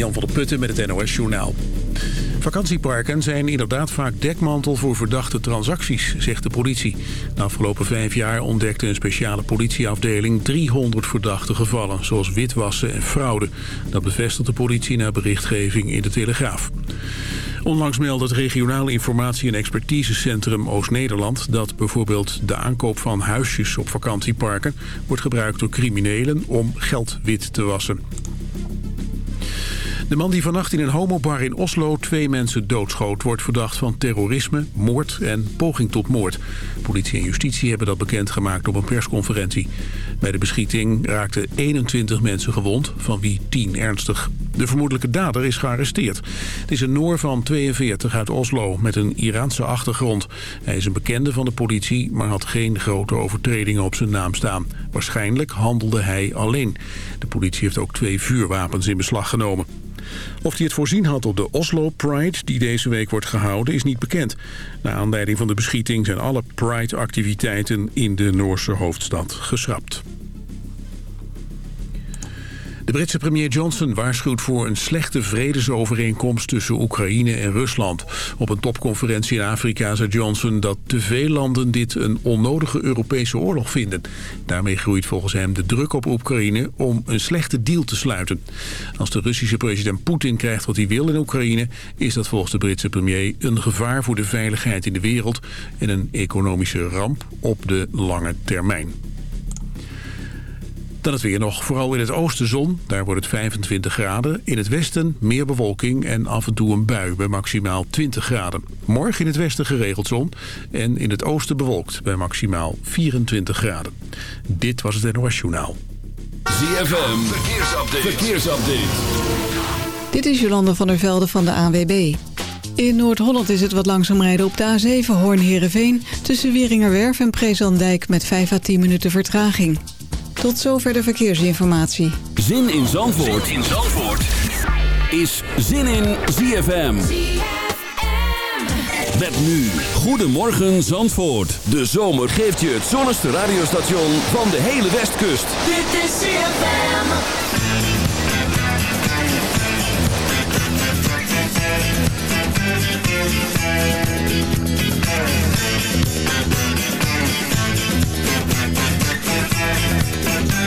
Jan van der Putten met het NOS Journaal. Vakantieparken zijn inderdaad vaak dekmantel voor verdachte transacties, zegt de politie. De afgelopen vijf jaar ontdekte een speciale politieafdeling 300 verdachte gevallen, zoals witwassen en fraude. Dat bevestigt de politie na berichtgeving in de Telegraaf. Onlangs meldde het regionale informatie- en expertisecentrum Oost-Nederland... dat bijvoorbeeld de aankoop van huisjes op vakantieparken... wordt gebruikt door criminelen om geld wit te wassen. De man die vannacht in een homobar in Oslo twee mensen doodschoot... wordt verdacht van terrorisme, moord en poging tot moord. Politie en justitie hebben dat bekendgemaakt op een persconferentie. Bij de beschieting raakten 21 mensen gewond, van wie 10 ernstig. De vermoedelijke dader is gearresteerd. Het is een Noor van 42 uit Oslo met een Iraanse achtergrond. Hij is een bekende van de politie, maar had geen grote overtredingen op zijn naam staan. Waarschijnlijk handelde hij alleen. De politie heeft ook twee vuurwapens in beslag genomen. Of hij het voorzien had op de Oslo Pride, die deze week wordt gehouden, is niet bekend. Na aanleiding van de beschieting zijn alle Pride-activiteiten in de Noorse hoofdstad geschrapt. De Britse premier Johnson waarschuwt voor een slechte vredesovereenkomst tussen Oekraïne en Rusland. Op een topconferentie in Afrika zei Johnson dat te veel landen dit een onnodige Europese oorlog vinden. Daarmee groeit volgens hem de druk op Oekraïne om een slechte deal te sluiten. Als de Russische president Poetin krijgt wat hij wil in Oekraïne... is dat volgens de Britse premier een gevaar voor de veiligheid in de wereld... en een economische ramp op de lange termijn. Dan het weer nog. Vooral in het oosten zon. Daar wordt het 25 graden. In het westen meer bewolking en af en toe een bui bij maximaal 20 graden. Morgen in het westen geregeld zon. En in het oosten bewolkt bij maximaal 24 graden. Dit was het NOS Journaal. ZFM. Verkeersupdate. Verkeersupdate. Dit is Jolande van der Velde van de ANWB. In Noord-Holland is het wat langzaam rijden op de A7 Hoorn-Herenveen... tussen Wieringerwerf en Prezandijk met 5 à 10 minuten vertraging. Tot zover de verkeersinformatie. Zin in Zandvoort, zin in Zandvoort. is Zin in ZFM. Met nu Goedemorgen Zandvoort. De zomer geeft je het zonnigste radiostation van de hele Westkust. Dit is ZFM.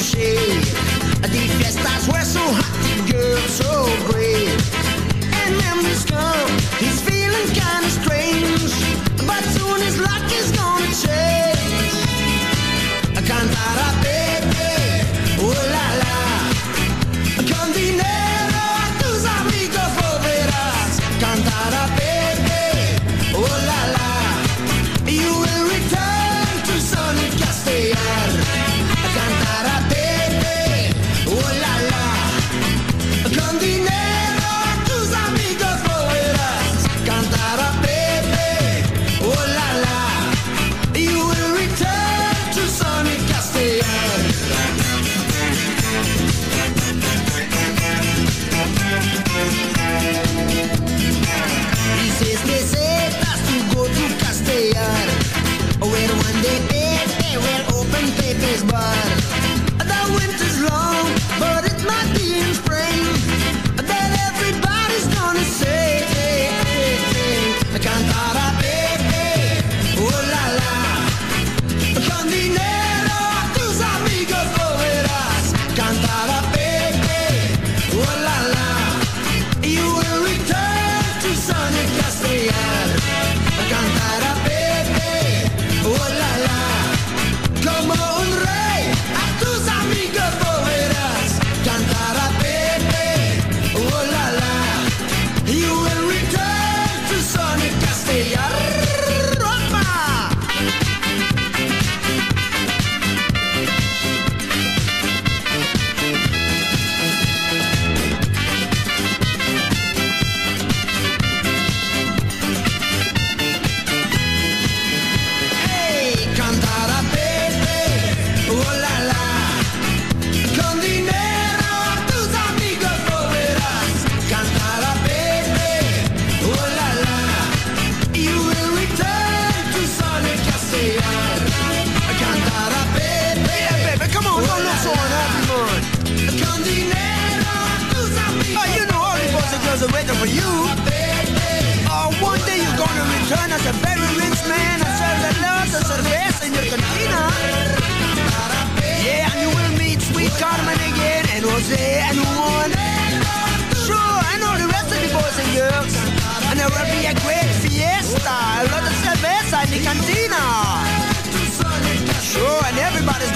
shade. The fiestas were so hot, the girls so great. And memories come, strange. But soon his luck is gonna change.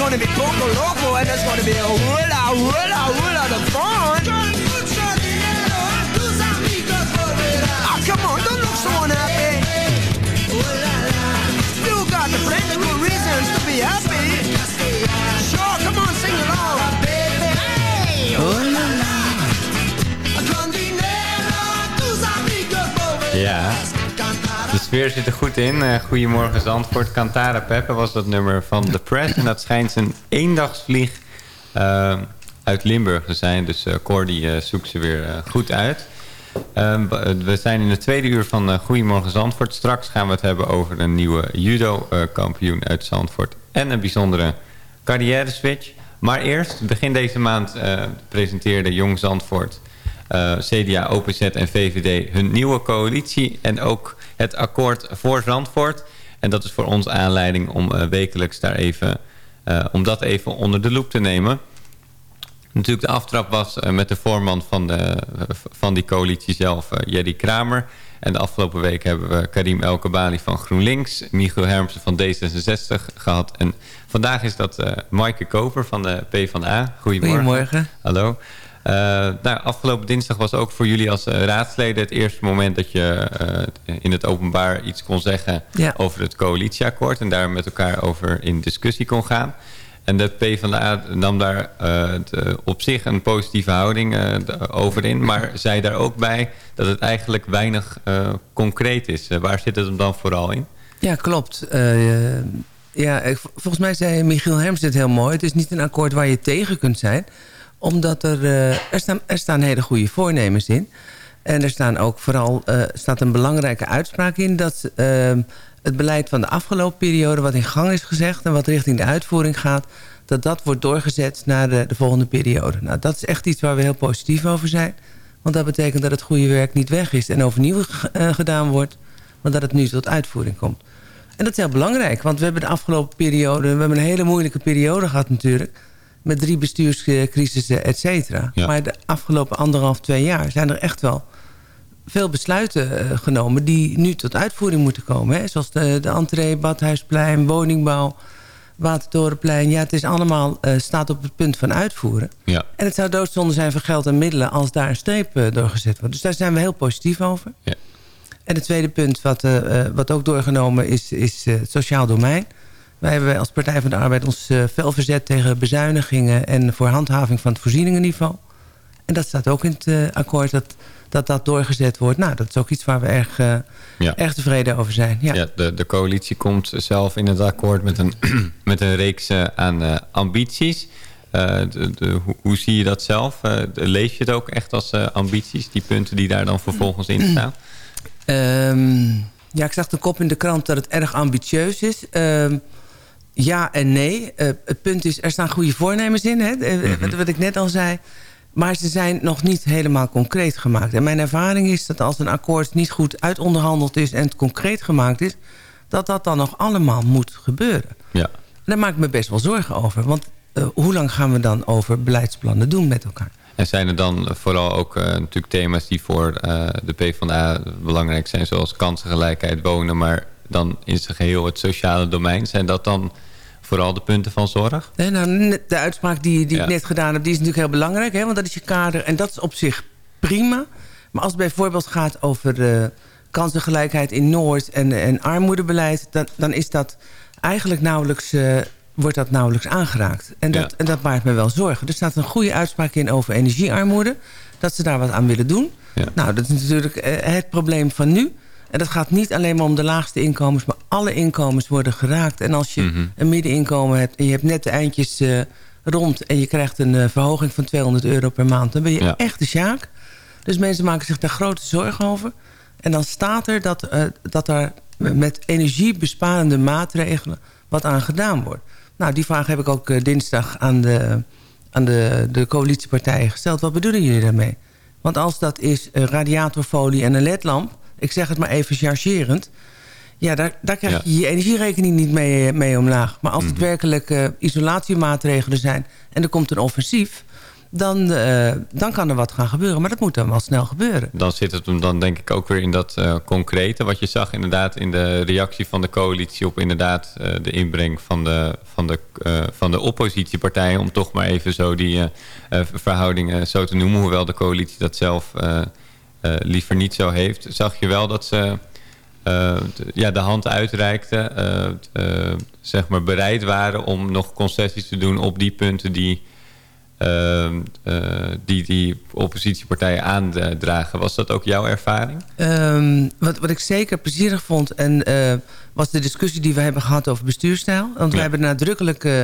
Gonna be poco loco, and there's gonna be a hula, hula, hula, the fun. Oh, ah, come on, don't look so unhappy. You got plenty good reasons to be happy. Sfeer zit er goed in. Eh, Goedemorgen Zandvoort. Cantara Peppe was dat nummer van The Press. En dat schijnt een eendagsvlieg eh, uit Limburg te zijn. Dus uh, Cordy zoekt ze weer goed uit. Ehm, we zijn in het tweede uur van Goedemorgen Zandvoort. Straks gaan we het hebben over een nieuwe judo-kampioen uit Zandvoort. En een bijzondere carrière-switch. Maar eerst, begin deze maand presenteerde Jong Zandvoort... CDA, OPZ en VVD hun nieuwe coalitie... en ook het akkoord voor Zandvoort. En dat is voor ons aanleiding om uh, wekelijks daar even... om dat even onder de loep te nemen... Natuurlijk de aftrap was uh, met de voorman van, de, van die coalitie zelf, Jerry Kramer. En de afgelopen week hebben we Karim Elkebali van GroenLinks... Michiel Hermsen van D66 gehad. En vandaag is dat Maaike Koper van de PvdA. Goedemorgen. Goedemorgen. Hallo. Nou, afgelopen dinsdag was ook voor jullie als raadsleden... het eerste moment dat je in het openbaar iets kon zeggen... Ja. over het coalitieakkoord... en daar met elkaar over in discussie kon gaan... En de PvdA nam daar uh, de, op zich een positieve houding over in. Maar zei daar ook bij dat het eigenlijk weinig concreet is. waar zit het hem dan vooral in? Ja, klopt. ja, volgens mij zei Michiel Herms dit heel mooi. Het is niet een akkoord waar je tegen kunt zijn. Omdat er, er, staan, er staan hele goede voornemens in. En er staan ook vooral staat een belangrijke uitspraak in... dat het beleid van de afgelopen periode... wat in gang is gezegd en wat richting de uitvoering gaat... dat dat wordt doorgezet naar de, de volgende periode. Nou, dat is echt iets waar we heel positief over zijn. Want dat betekent dat het goede werk niet weg is... en overnieuw uh, gedaan wordt, maar dat het nu tot uitvoering komt. En dat is heel belangrijk, want we hebben de afgelopen periode... we hebben een hele moeilijke periode gehad natuurlijk... met drie bestuurscrisissen, et cetera. Ja. Maar de afgelopen anderhalf, twee jaar zijn er echt wel veel besluiten uh, genomen die nu tot uitvoering moeten komen. Hè? Zoals de, de entree, Badhuisplein, woningbouw, Watertorenplein. Ja, het is allemaal, uh, staat op het punt van uitvoeren. Ja. En het zou doodzonde zijn voor geld en middelen als daar een streep uh, doorgezet wordt. Dus daar zijn we heel positief over. Ja. En het tweede punt wat, wat ook doorgenomen is, is het sociaal domein. Wij hebben als Partij van de Arbeid ons fel verzet tegen bezuinigingen... en voor handhaving van het voorzieningenniveau. En dat staat ook in het akkoord dat dat dat doorgezet wordt. Nou, dat is ook iets waar we erg, uh, ja. erg tevreden over zijn. Ja, ja de, de coalitie komt zelf in het akkoord met een, met een reeks uh, aan uh, ambities. De, de, hoe, hoe, zie je dat zelf? lees je het ook echt als ambities, die punten die daar dan vervolgens in staan? Um, ja, ik zag de kop in de krant dat het erg ambitieus is. Um, ja en nee. het punt is, er staan goede voornemens in. Hè? Mm -hmm. wat, wat ik net al zei. Maar ze zijn nog niet helemaal concreet gemaakt. En mijn ervaring is dat als een akkoord niet goed uitonderhandeld is... en het concreet gemaakt is... dat dat dan nog allemaal moet gebeuren. Ja. En daar maak ik me best wel zorgen over. Want uh, hoe lang gaan we dan over beleidsplannen doen met elkaar? En zijn er dan vooral ook uh, natuurlijk thema's die voor uh, de PvdA belangrijk zijn... zoals kansengelijkheid, wonen... maar dan in zijn geheel het sociale domein. Zijn dat dan vooral de punten van zorg? Nee, nou, de uitspraak die, die ja. ik net gedaan heb, die is natuurlijk heel belangrijk. Hè, want dat is je kader en dat is op zich prima. Maar als het bijvoorbeeld gaat over de kansengelijkheid in Noord en, en armoedebeleid... Dan, dan is dat eigenlijk nauwelijks, uh, wordt dat nauwelijks aangeraakt. En dat, ja. en dat maakt me wel zorgen. Er staat een goede uitspraak in over energiearmoede. Dat ze daar wat aan willen doen. Ja. Nou, dat is natuurlijk uh, het probleem van nu. En dat gaat niet alleen maar om de laagste inkomens... maar alle inkomens worden geraakt. En als je mm -hmm. een middeninkomen hebt... en je hebt net de eindjes uh, rond... en je krijgt een uh, verhoging van 200 euro per maand... dan ben je ja. echt de sjaak. Dus mensen maken zich daar grote zorgen over. En dan staat er dat, uh, dat er met energiebesparende maatregelen... wat aan gedaan wordt. Nou, die vraag heb ik ook dinsdag aan de, aan de, de coalitiepartijen gesteld. Wat bedoelen jullie daarmee? Want als dat is radiatorfolie en een ledlamp ik zeg het maar even chargerend... ja, daar, daar krijg je ja. je energierekening niet mee, mee omlaag. Maar als het mm -hmm. werkelijk uh, isolatiemaatregelen zijn... en er komt een offensief... dan, eh, dan kan er wat gaan gebeuren. Maar dat moet dan wel snel gebeuren. Dan zit het hem dan denk ik ook weer in dat eh, concrete. Wat je zag inderdaad in de reactie van de coalitie... op inderdaad eh, de inbreng van de, van, de, eh, van de oppositiepartijen... om toch maar even zo die eh, eh, verhoudingen zo te noemen... hoewel de coalitie dat zelf eh, eh, liever niet zo heeft... zag je wel dat ze eh, ja, de hand uitreikten... eh, eh, zeg maar bereid waren om nog concessies te doen op die punten... die Ehm, eh, die die oppositiepartijen aandragen. Was dat ook jouw ervaring? Ehm, wat, wat ik zeker plezierig vond... En, eh, was de discussie die we hebben gehad over bestuurstijl. Want Ja. we hebben nadrukkelijk eh,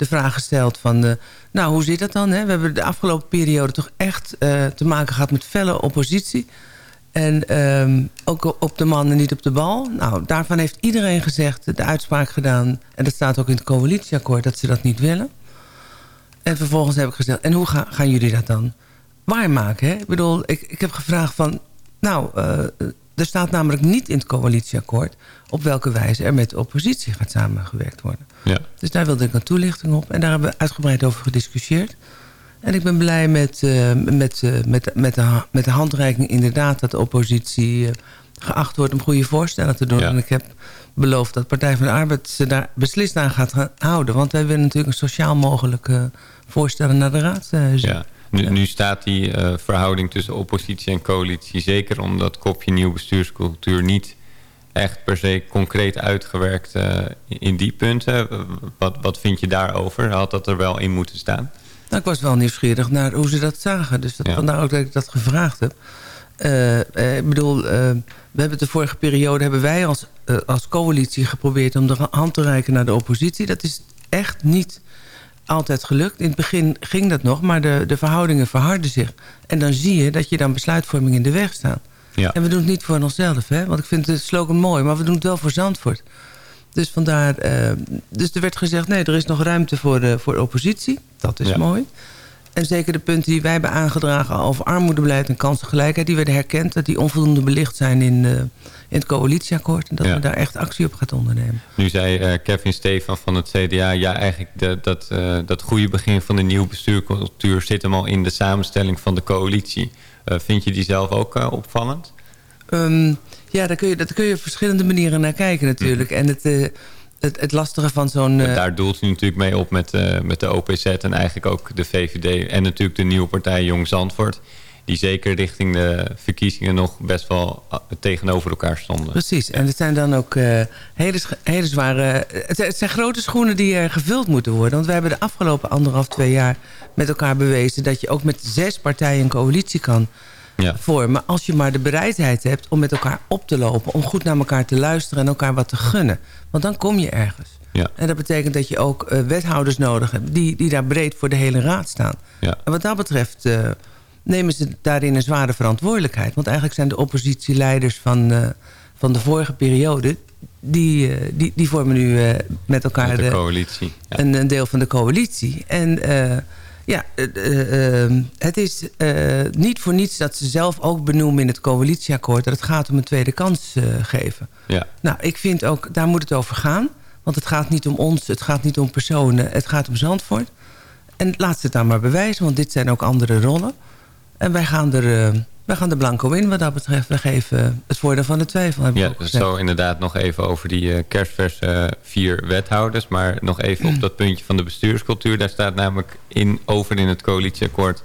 de vraag gesteld van... eh, nou, hoe zit dat dan? Hè? We hebben de afgelopen periode toch echt eh, te maken gehad met felle oppositie. En ehm, ook op de man en niet op de bal. Nou, daarvan heeft iedereen gezegd, de uitspraak gedaan... en dat staat ook in het coalitieakkoord, dat ze dat niet willen. En vervolgens heb ik gezegd, en hoe ga- gaan jullie dat dan waarmaken? Ik bedoel, ik, ik heb gevraagd van... nou, eh, er staat namelijk niet in het coalitieakkoord... op welke wijze er met de oppositie gaat samengewerkt worden. Ja. Dus daar wilde ik een toelichting op. En daar hebben we uitgebreid over gediscussieerd. En ik ben blij met, eh, met, eh, met, met, de, met de handreiking inderdaad... dat de oppositie eh, geacht wordt om goede voorstellen te doen. Ja. En ik heb beloofd dat Partij van de Arbeid ze daar beslist aan gaat houden. Want wij willen natuurlijk een sociaal mogelijke voorstellen naar de raad. Ja. Nu, nu staat die verhouding tussen oppositie en coalitie... zeker omdat kopje nieuw bestuurscultuur niet echt per se concreet uitgewerkt eh, in die punten. Wat, wat vind je daarover? Had dat er wel in moeten staan? Nou, ik was wel nieuwsgierig naar hoe ze dat zagen. Dus dat, Ja. vandaar ook dat ik dat gevraagd heb. Eh, eh, ik bedoel, we hebben de vorige periode... hebben wij als, als coalitie geprobeerd om de hand te reiken naar de oppositie. Dat is echt niet altijd gelukt. In het begin ging dat nog, maar de, de verhoudingen verharden zich. En dan zie je dat je dan besluitvorming in de weg staat. Ja. En we doen het niet voor onszelf, hè? want ik vind de slogan mooi... maar we doen het wel voor Zandvoort. Dus vandaar... eh, dus er werd gezegd, nee, er is nog ruimte voor de, voor de oppositie. Dat is Ja. mooi. En zeker de punten die wij hebben aangedragen over armoedebeleid en kansengelijkheid... die werden herkend dat die onvoldoende belicht zijn in, eh, in het coalitieakkoord. En dat Ja. we daar echt actie op gaan ondernemen. Nu zei eh, Kevin Stefan van het CDA... ja, eigenlijk de, dat, dat goede begin van de nieuwe bestuurcultuur... zit hem al in de samenstelling van de coalitie. Eh, vind je die zelf ook eh, opvallend? Ehm, ja, daar kun, je, daar kun je op verschillende manieren naar kijken natuurlijk. En het, eh, het, het lastige van zo'n... Daar doelt u natuurlijk mee op met, met de OPZ en eigenlijk ook de VVD... en natuurlijk de nieuwe partij Jong Zandvoort... die zeker richting de verkiezingen nog best wel tegenover elkaar stonden. Precies, en het zijn dan ook hele, hele zware... Het, het zijn grote schoenen die er gevuld moeten worden. Want we hebben de afgelopen anderhalf, twee jaar met elkaar bewezen... dat je ook met zes partijen een coalitie kan Ja. vormen... als je maar de bereidheid hebt om met elkaar op te lopen... om goed naar elkaar te luisteren en elkaar wat te gunnen. Want dan kom je ergens. Ja. En dat betekent dat je ook eh, wethouders nodig hebt... Die, die daar breed voor de hele raad staan. Ja. En wat dat betreft eh, nemen ze daarin een zware verantwoordelijkheid. Want eigenlijk zijn de oppositieleiders van, eh, van de vorige periode... die, die, die vormen nu met elkaar Met de de- coalitie. Ja. een, een deel van de coalitie. En ja, eh, eh, eh, het is eh, niet voor niets dat ze zelf ook benoemen in het coalitieakkoord... dat het gaat om een tweede kans geven. Ja. Nou, ik vind ook, daar moet het over gaan. Want het gaat niet om ons, het gaat niet om personen, het gaat om Zandvoort. En laat ze het dan maar bewijzen, want dit zijn ook andere rollen. En wij gaan er, wij gaan er blanco in wat dat betreft. We geven het voordeel van de twijfel, heb Ja, zo inderdaad nog even over die eh kerstverse eh, vier wethouders. Maar nog even op dat puntje van de bestuurscultuur. Daar staat namelijk in, over in het coalitieakkoord...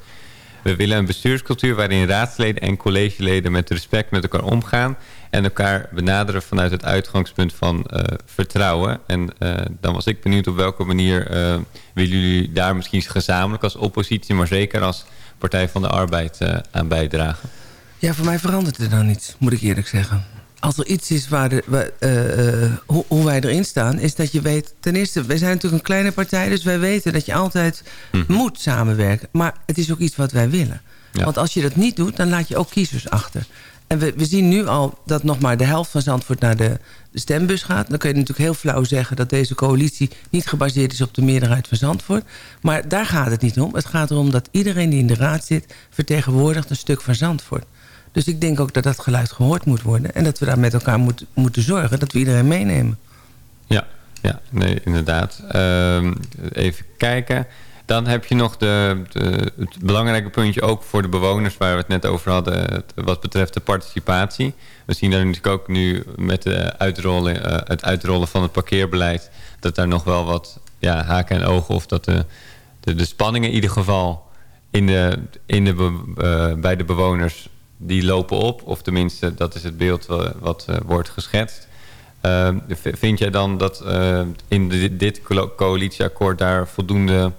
We willen een bestuurscultuur waarin raadsleden en collegeleden met respect met elkaar omgaan... en elkaar benaderen vanuit het uitgangspunt van eh, vertrouwen. En dan was ik benieuwd op welke manier willen jullie daar misschien gezamenlijk als oppositie... maar zeker als Partij van de Arbeid eh, aan bijdragen. Ja, voor mij verandert er dan niets, moet ik eerlijk zeggen. Als er iets is waar, de, waar, eh, eh, hoe, hoe wij erin staan, is dat je weet... Ten eerste, wij zijn natuurlijk een kleine partij, dus wij weten dat je altijd moet samenwerken. Maar het is ook iets wat wij willen. Ja. Want als je dat niet doet, dan laat je ook kiezers achter. En we, zien nu al dat nog maar de helft van Zandvoort naar de, stembus gaat. Dan kun je natuurlijk heel flauw zeggen dat deze coalitie niet gebaseerd is op de meerderheid van Zandvoort. Maar daar gaat het niet om. Het gaat erom dat iedereen die in de raad zit vertegenwoordigt een stuk van Zandvoort. Dus ik denk ook dat dat geluid gehoord moet worden. En dat we daar met elkaar moet, moeten zorgen dat we iedereen meenemen. Ja, ja nee, inderdaad. Ehm, even kijken. Dan heb je nog de, de, het belangrijke puntje ook voor de bewoners... waar we het net over hadden, wat betreft de participatie. We zien daar natuurlijk ook nu met uitrollen, eh, het uitrollen van het parkeerbeleid... dat daar nog wel wat ja, haken en ogen... of dat de, de, de spanningen in ieder geval in de, in de, eh, bij de bewoners... die lopen op. Of tenminste, dat is het beeld wa- wat eh, wordt geschetst. V- vind jij dan dat in dit co- coalitieakkoord daar voldoende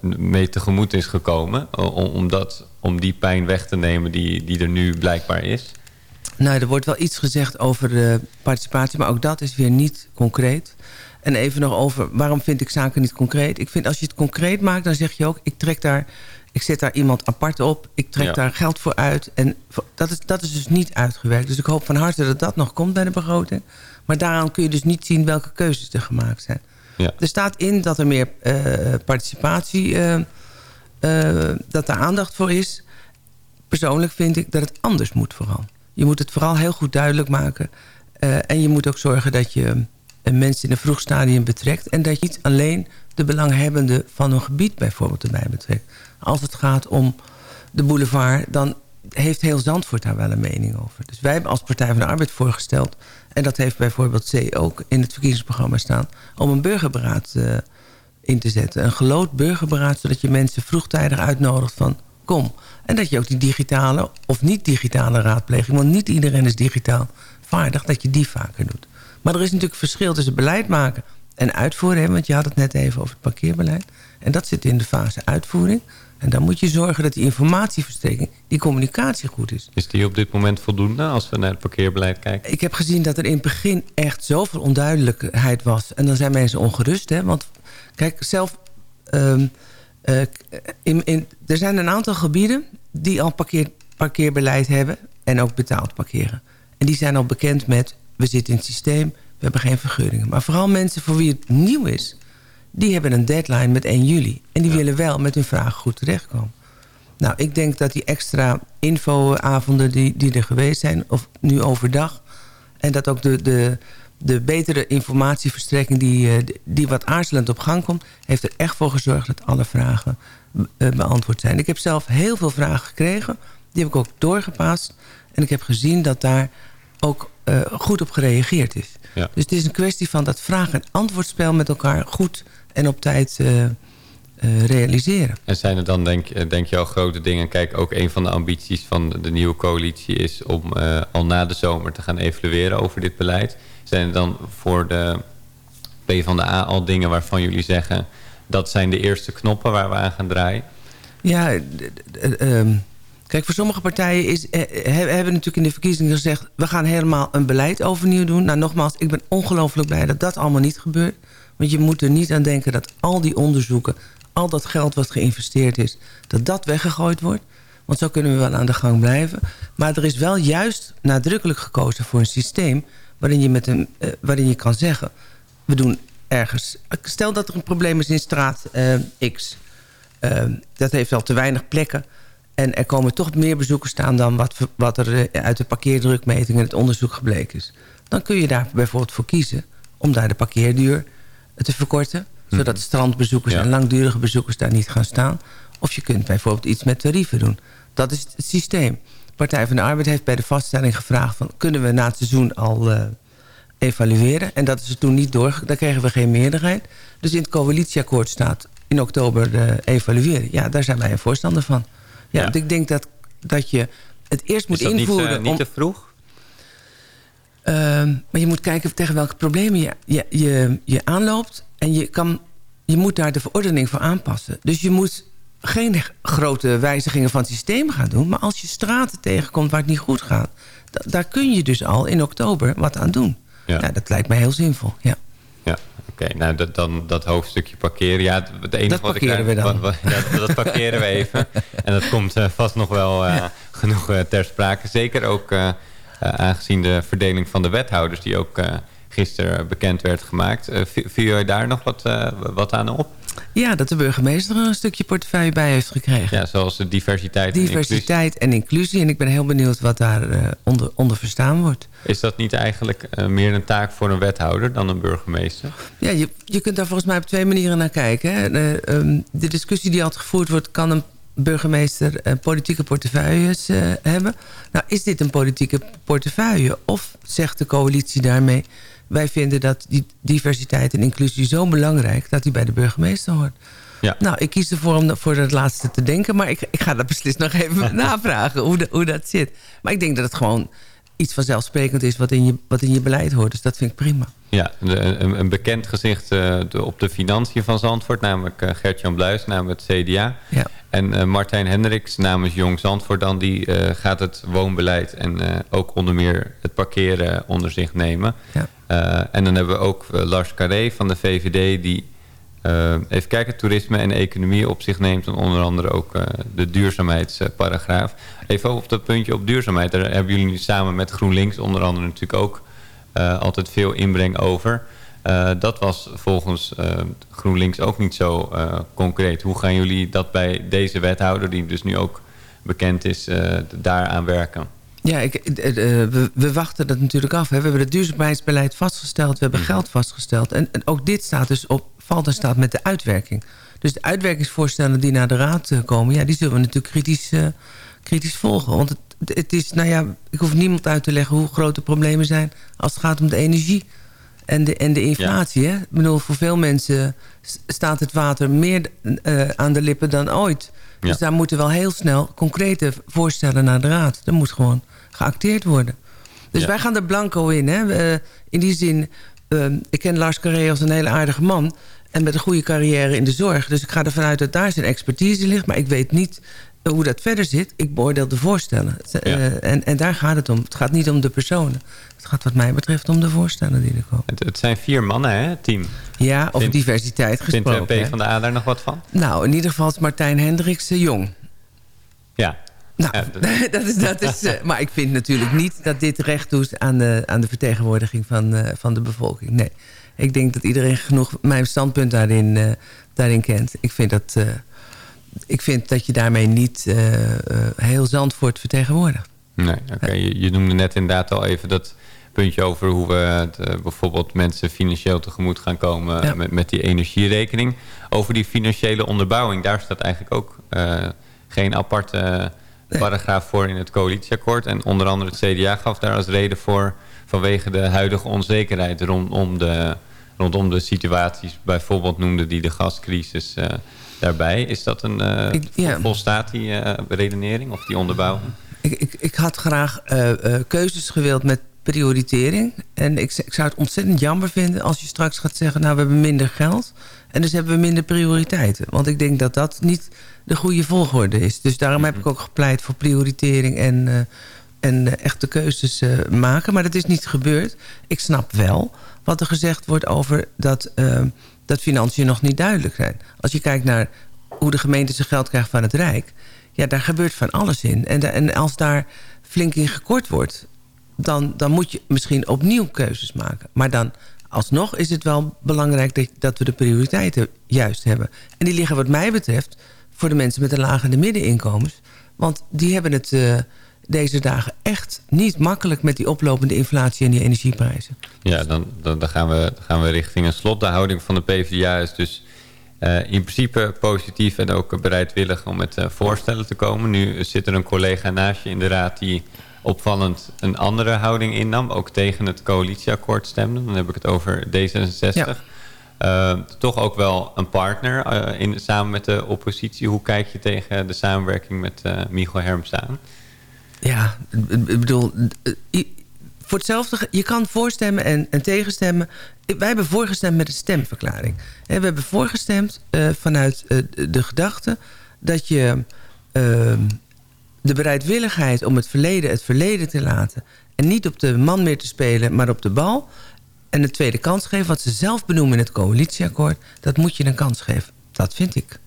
mee tegemoet is gekomen? Om, om, dat, om die pijn weg te nemen die, die er nu blijkbaar is? Nou, er wordt wel iets gezegd over de participatie, maar ook dat is weer niet concreet. En even nog over, waarom vind ik zaken niet concreet? Ik vind als je het concreet maakt, dan zeg je ook... ik trek daar, ik zet daar iemand apart op, ik trek Ja. daar geld voor uit. En dat is, dat is dus niet uitgewerkt. Dus ik hoop van harte dat dat nog komt bij de begroting. Maar daaraan kun je dus niet zien welke keuzes er gemaakt zijn. Ja. Er staat in dat er meer eh, participatie, eh, dat er aandacht voor is. Persoonlijk vind ik dat het anders moet vooral. Je moet het vooral heel goed duidelijk maken. En je moet ook zorgen dat je mensen in een vroeg stadium betrekt. En dat je niet alleen de belanghebbenden van een gebied bijvoorbeeld erbij betrekt. Als het gaat om de boulevard, dan heeft heel Zandvoort daar wel een mening over. Dus wij hebben als Partij van de Arbeid voorgesteld... en dat heeft bijvoorbeeld C ook in het verkiezingsprogramma staan... om een burgerberaad eh, in te zetten. Een geloot burgerberaad, zodat je mensen vroegtijdig uitnodigt van... kom. En dat je ook die digitale of niet-digitale raadpleging... want niet iedereen is digitaal vaardig, dat je die vaker doet. Maar er is natuurlijk verschil tussen beleid maken en uitvoeren. Want je had het net even over het parkeerbeleid. En dat zit in de fase uitvoering. En dan moet je zorgen dat die informatieverstrekking, die communicatie goed is. Is die op dit moment voldoende als we naar het parkeerbeleid kijken? Ik heb gezien dat er in het begin echt zoveel onduidelijkheid was. En dan zijn mensen ongerust. Hè? Want kijk, zelf... ehm, eh, in, in, er zijn een aantal gebieden die al parkeer, parkeerbeleid hebben. En ook betaald parkeren. En die zijn al bekend met... we zitten in het systeem, we hebben geen vergunningen. Maar vooral mensen voor wie het nieuw is... die hebben een deadline met 1 juli. En die willen wel met hun vragen goed terechtkomen. Nou, ik denk dat die extra infoavonden die, die er geweest zijn... of nu overdag... en dat ook de, de, de betere informatieverstrekking... Die, eh, die wat aarzelend op gang komt... heeft er echt voor gezorgd dat alle vragen eh, beantwoord zijn. Ik heb zelf heel veel vragen gekregen. Die heb ik ook doorgepaast. En ik heb gezien dat daar ook eh, goed op gereageerd is. Ja. Dus het is een kwestie van dat vraag- en antwoordspel met elkaar... goed en op tijd eh, eh, realiseren. En zijn er dan, denk, eh, denk je, al grote dingen? Kijk, ook een van de ambities van de nieuwe coalitie is om al na de zomer te gaan evalueren over dit beleid. Zijn er dan voor de PvdA al dingen waarvan jullie zeggen... dat zijn de eerste knoppen waar we aan gaan draaien? Ja, ehm, kijk, voor sommige partijen is, he- hebben natuurlijk in de verkiezingen gezegd... we gaan helemaal een beleid overnieuw doen. Nou, nogmaals, ik ben ongelooflijk blij dat dat allemaal niet gebeurt. Want je moet er niet aan denken dat al die onderzoeken... al dat geld wat geïnvesteerd is, dat dat weggegooid wordt. Want zo kunnen we wel aan de gang blijven. Maar er is wel juist nadrukkelijk gekozen voor een systeem... waarin je, met een, eh, waarin je kan zeggen... we doen ergens... Stel dat er een probleem is in straat eh, X... Uh, dat heeft al te weinig plekken. En er komen toch meer bezoekers staan... dan wat, wat er uit de parkeerdrukmeting en het onderzoek gebleken is. Dan kun je daar bijvoorbeeld voor kiezen... om daar de parkeerduur te verkorten... zodat strandbezoekers Ja. en langdurige bezoekers daar niet gaan staan. Of je kunt bijvoorbeeld iets met tarieven doen. Dat is het systeem. Partij van de Arbeid heeft bij de vaststelling gevraagd... Van, kunnen we na het seizoen al uh, evalueren? En dat is er toen niet door. Daar kregen we geen meerderheid. Dus in het coalitieakkoord staat in oktober uh, evalueren. Ja, daar zijn wij een voorstander van. Ja, Ja. Want ik denk dat, dat je het eerst moet is dat invoeren... niet, uh, niet om, te vroeg? Uh, maar je moet kijken tegen welke problemen je, je, je, je aanloopt. En je, kan, je moet daar de verordening voor aanpassen. Dus je moet geen grote wijzigingen van het systeem gaan doen. Maar als je straten tegenkomt waar het niet goed gaat... Da daar kun je dus al in oktober wat aan doen. Ja. Dat lijkt mij heel zinvol, ja. Ja, oké. Nou, dat, dan dat hoofdstukje parkeren. Ja, het, het enige Dat wat ik parkeren we dan. wat- wat- ja, dat parkeren we even. En dat komt eh, vast nog wel eh, genoeg eh, ter sprake. Zeker ook aangezien de verdeling van de wethouders... die ook eh, gisteren bekend werd gemaakt. Eh, vi- viel je daar nog wat, eh, wat aan op? Ja, dat de burgemeester er een stukje portefeuille bij heeft gekregen. Ja, zoals de diversiteit. en Diversiteit en inclusie. En ik ben heel benieuwd wat daar eh, onder, onder verstaan wordt. inclusie. Is dat niet eigenlijk eh, meer een taak voor een wethouder dan een burgemeester? Ja, je, je kunt daar volgens mij op twee manieren naar kijken. Hè. De, ehm, de discussie die altijd gevoerd wordt... kan een burgemeester eh, politieke portefeuilles eh, hebben. Nou, is dit een politieke portefeuille? Of zegt de coalitie daarmee... wij vinden dat die diversiteit en inclusie zo belangrijk... dat die bij de burgemeester hoort. Ja. Nou, ik kies ervoor om voor het laatste te denken... maar ik, ik ga dat beslist nog even navragen hoe, de- hoe dat zit. Maar ik denk dat het gewoon iets vanzelfsprekend is... wat in je, wat in je beleid hoort. Dus dat vind ik prima. Ja, een, een bekend gezicht eh, op de financiën van Zandvoort, namelijk eh, Gert-Jan Bluis namens het CDA. Ja. En eh, Martijn Hendricks namens Jong Zandvoort dan, die gaat het woonbeleid en ook onder meer het parkeren onder zich nemen. Ja. En dan hebben we ook Lars Carré van de VVD die even kijken, toerisme en economie op zich neemt. En onder andere ook eh, de duurzaamheidsparagraaf. Even op dat puntje op duurzaamheid. Daar hebben jullie samen met GroenLinks onder andere natuurlijk ook eh, altijd veel inbreng over. Eh, dat was volgens eh, GroenLinks ook niet zo eh, concreet. Hoe gaan jullie dat bij deze wethouder, die dus nu ook bekend is, eh daaraan werken? Ja, ik, eh, eh, we, we wachten dat natuurlijk af. Hè. We hebben het duurzaamheidsbeleid vastgesteld. We hebben geld vastgesteld. En, en ook dit staat dus op, valt en staat met de uitwerking. Dus de uitwerkingsvoorstellen die naar de raad eh, komen... Ja, die zullen we natuurlijk kritisch, eh, kritisch volgen. Want het, het is, nou ja, ik hoef niemand uit te leggen... hoe groot de problemen zijn als het gaat om de energie... En de, en de inflatie, hè? Ik bedoel, voor veel mensen staat het water meer eh, aan de lippen dan ooit. Dus Ja. daar moeten wel heel snel concrete voorstellen naar de raad. Er moet gewoon geacteerd worden. Dus Ja. wij gaan er blanco in. Hè? Eh, in die zin, eh, ik ken Lars Carré als een hele aardige man... en met een goede carrière in de zorg. Dus ik ga ervan uit dat daar zijn expertise ligt. Maar ik weet niet eh, hoe dat verder zit. Ik beoordeel de voorstellen. Eh, en, en daar gaat het om. Het gaat niet om de personen. Het gaat wat mij betreft om de voorstellen die er komen. Het, het zijn vier mannen, hè, het team. Ja, over Vindt- diversiteit Vindt gesproken. hè. P van de A daar nog wat van? Nou, in ieder geval is Martijn Hendricks jong. Ja. Nou, Ja, dat is, dat is, eh, maar ik vind natuurlijk niet dat dit recht doet aan de, aan de vertegenwoordiging van, eh, van de bevolking. Nee, ik denk dat iedereen genoeg mijn standpunt daarin, eh, daarin kent. Ik vind, dat, ik vind dat je daarmee niet heel Zandvoort vertegenwoordigt. Nee, oké. Je, je noemde net inderdaad al even dat puntje over hoe we het, bijvoorbeeld mensen financieel tegemoet gaan komen Ja. met, met die energierekening. Over die financiële onderbouwing, daar staat eigenlijk ook geen aparte. Paragraaf voor in het coalitieakkoord. En onder andere het CDA gaf daar als reden voor vanwege de huidige onzekerheid rondom de, rondom de situaties. Bijvoorbeeld noemde die de gascrisis eh, daarbij. Is dat een Ik- ja. vol- volstaat die eh, redenering of die onderbouwing? Ik, ik, ik had graag keuzes gewild met prioritering. En ik, ik zou het ontzettend jammer vinden als je straks gaat zeggen... nou, we hebben minder geld en dus hebben we minder prioriteiten. Want ik denk dat dat niet de goede volgorde is. Dus daarom heb ik ook gepleit voor prioritering en, eh, en eh, echte keuzes eh, maken. Maar dat is niet gebeurd. Ik snap wel wat er gezegd wordt over dat, dat financiën nog niet duidelijk zijn. Als je kijkt naar hoe de gemeente zijn geld krijgt van het Rijk... ja, daar gebeurt van alles in. En, en als daar flink in gekort wordt... Dan, dan moet je misschien opnieuw keuzes maken. Maar dan alsnog is het wel belangrijk dat, dat we de prioriteiten juist hebben. En die liggen wat mij betreft voor de mensen met de lage en de middeninkomens. Want die hebben het eh, deze dagen echt niet makkelijk... met die oplopende inflatie en die energieprijzen. Ja, dan, dan, gaan, we, gaan we richting een slot. De houding van de PvdA is dus eh, in principe positief en ook bereidwillig om met eh, voorstellen te komen. Nu zit er een collega naast je in de raad die opvallend een andere houding innam. Ook tegen het coalitieakkoord stemde. Dan heb ik het over D66. Ja. Eh, toch ook wel een partner eh, in, samen met de oppositie. Hoe kijk je tegen de samenwerking met eh Michel Herms aan? Ja, ik bedoel, voor hetzelfde, je kan voorstemmen en, en tegenstemmen. Wij hebben voorgestemd met een stemverklaring. En we hebben voorgestemd vanuit de- de gedachte dat je ehm, de bereidwilligheid om het verleden het verleden te laten... en niet op de man meer te spelen, maar op de bal... en een tweede kans geven, wat ze zelf benoemen in het coalitieakkoord... dat moet je een kans geven. Dat vind ik.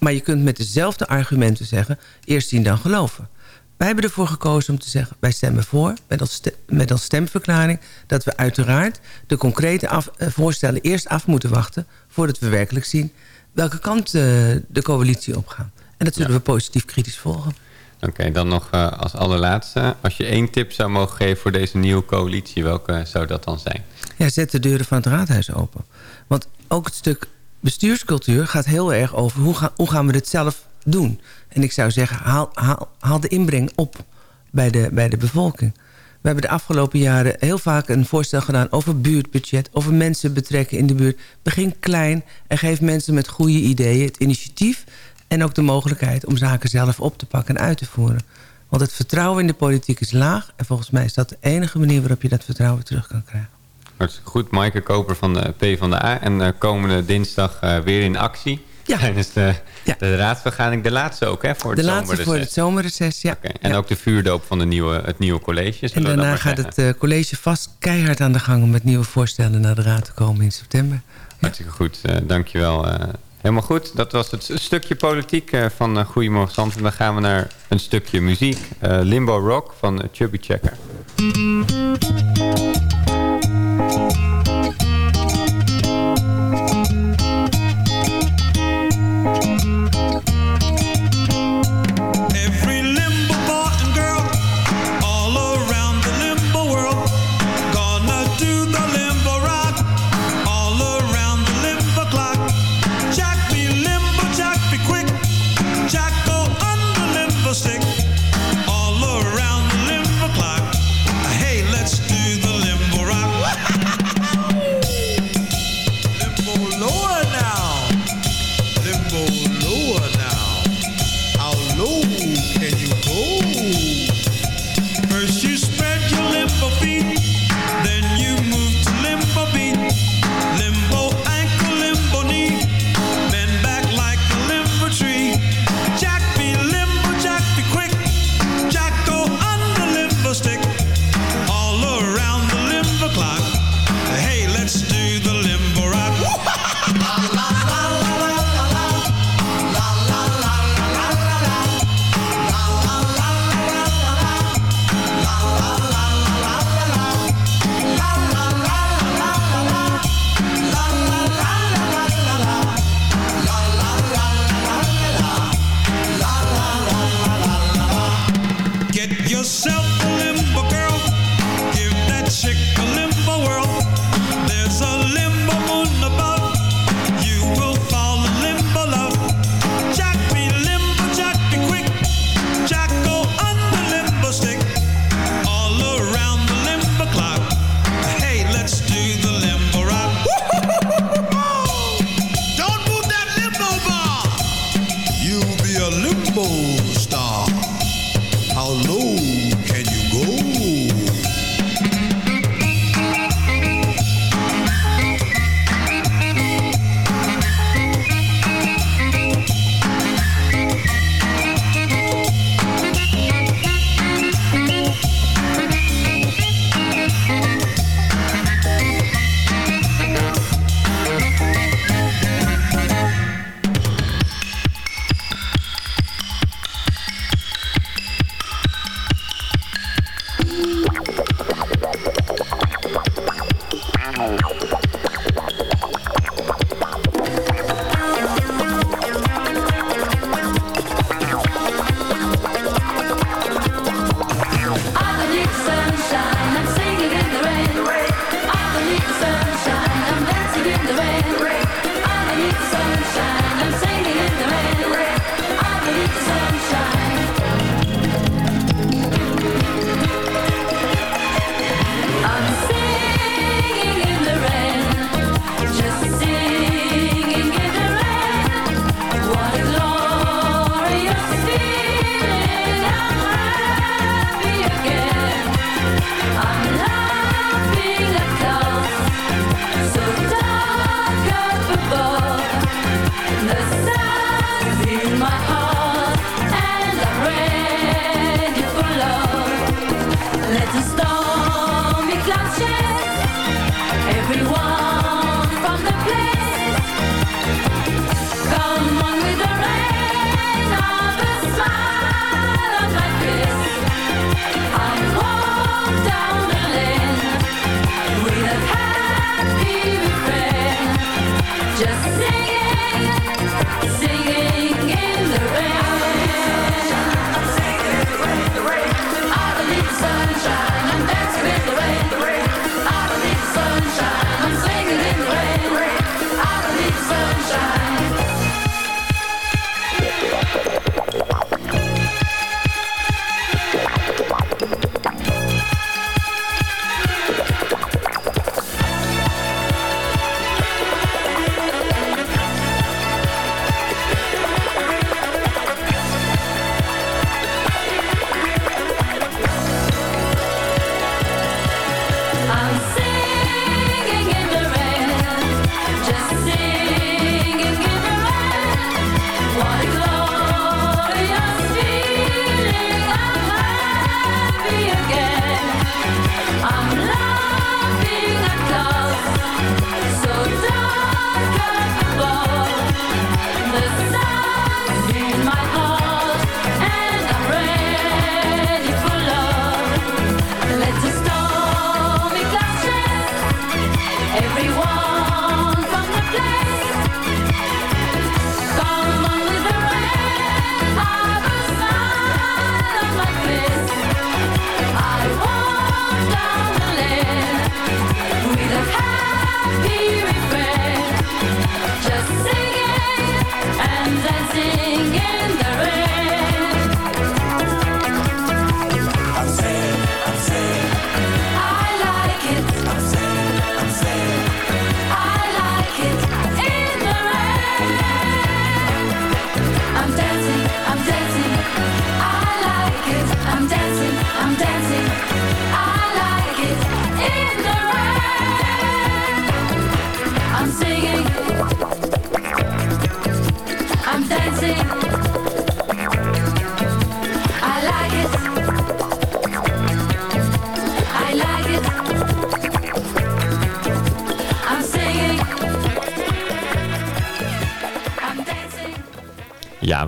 Maar je kunt met dezelfde argumenten zeggen... eerst zien dan geloven. Wij hebben ervoor gekozen om te zeggen... wij stemmen voor met als, met als stemverklaring... dat we uiteraard de concrete af- eh, voorstellen eerst af moeten wachten... voordat we werkelijk zien welke kant eh, de coalitie opgaat. En dat zullen we positief kritisch volgen. Oké, dan nog eh, als allerlaatste. Als je één tip zou mogen geven voor deze nieuwe coalitie, welke zou dat dan zijn? Ja, zet de deuren van het raadhuis open. Want ook het stuk bestuurscultuur gaat heel erg over... hoe, hoe gaan we dit zelf doen? En ik zou zeggen, haal, haal, haal de inbreng op bij de, bij de bevolking. We hebben de afgelopen jaren heel vaak een voorstel gedaan... over buurtbudget, over mensen betrekken in de buurt. Begin klein en geef mensen met goede ideeën het initiatief... en ook de mogelijkheid om zaken zelf op te pakken en uit te voeren. Want het vertrouwen in de politiek is laag... en volgens mij is dat de enige manier waarop je dat vertrouwen terug kan krijgen. Hartstikke goed. Maaike Koper van de P van de A. En eh, komende dinsdag eh, weer in actie. Ja. Tijdens de, Ja. de raadsvergadering. De laatste ook, hè? Voor De het laatste voor het zomerreces, ja. En Ja. ook de vuurdoop van de nieuwe, het nieuwe college. En daarna gaat het eh, college vast keihard aan de gang... om met nieuwe voorstellen naar de raad te komen in september. Hartstikke goed. eh dankjewel. Eh helemaal goed. Dat was het stukje politiek eh, van uh, Goedemorgen Zandvoort. Dan gaan we naar een stukje muziek. Eh, Limbo Rock van eh, Chubby Checker.